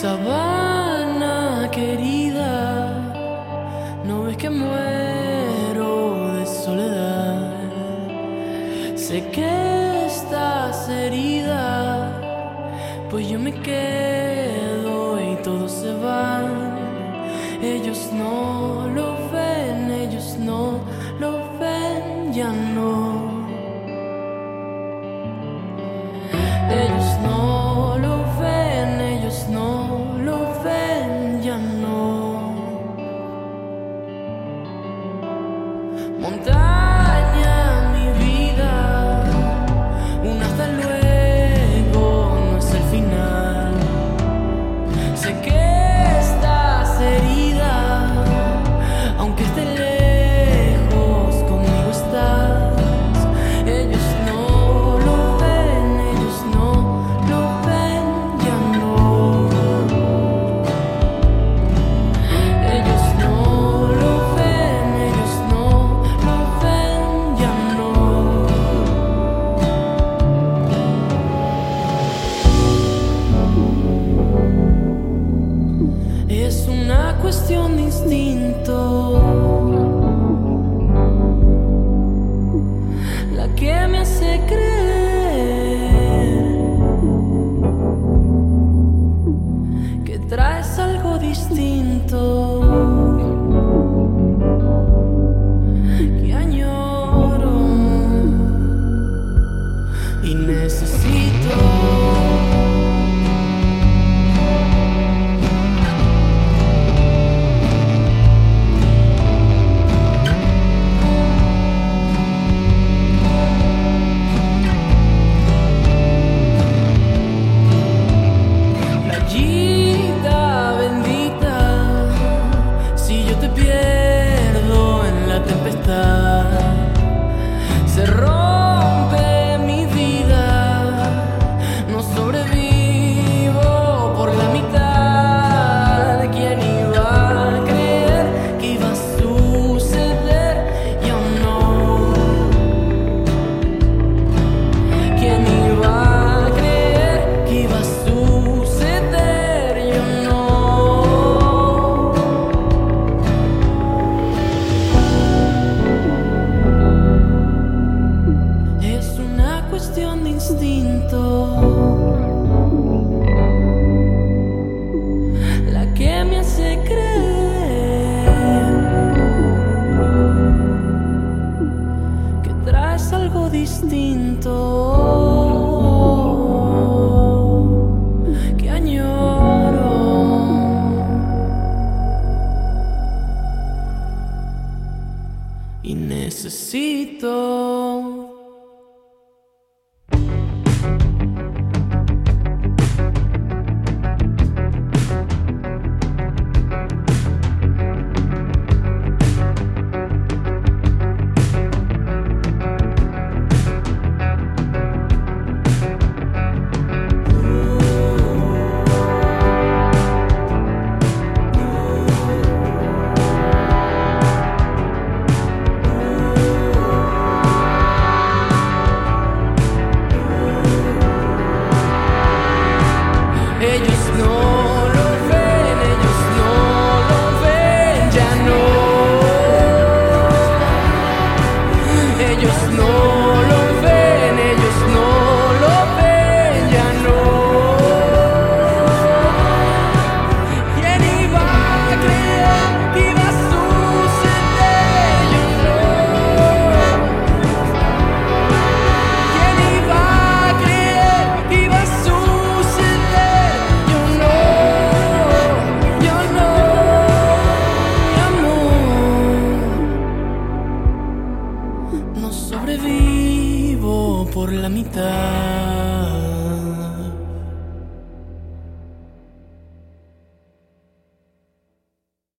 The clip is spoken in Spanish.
Sabana querida, no ves que muero de soledad. Sé que estás herida, pues yo me quedo y todos se van. Ellos no lo когда que me hace creer que traes algo distinto. Que añoro y necesito. algo distinto que añoro. Y necesito. por la mitad.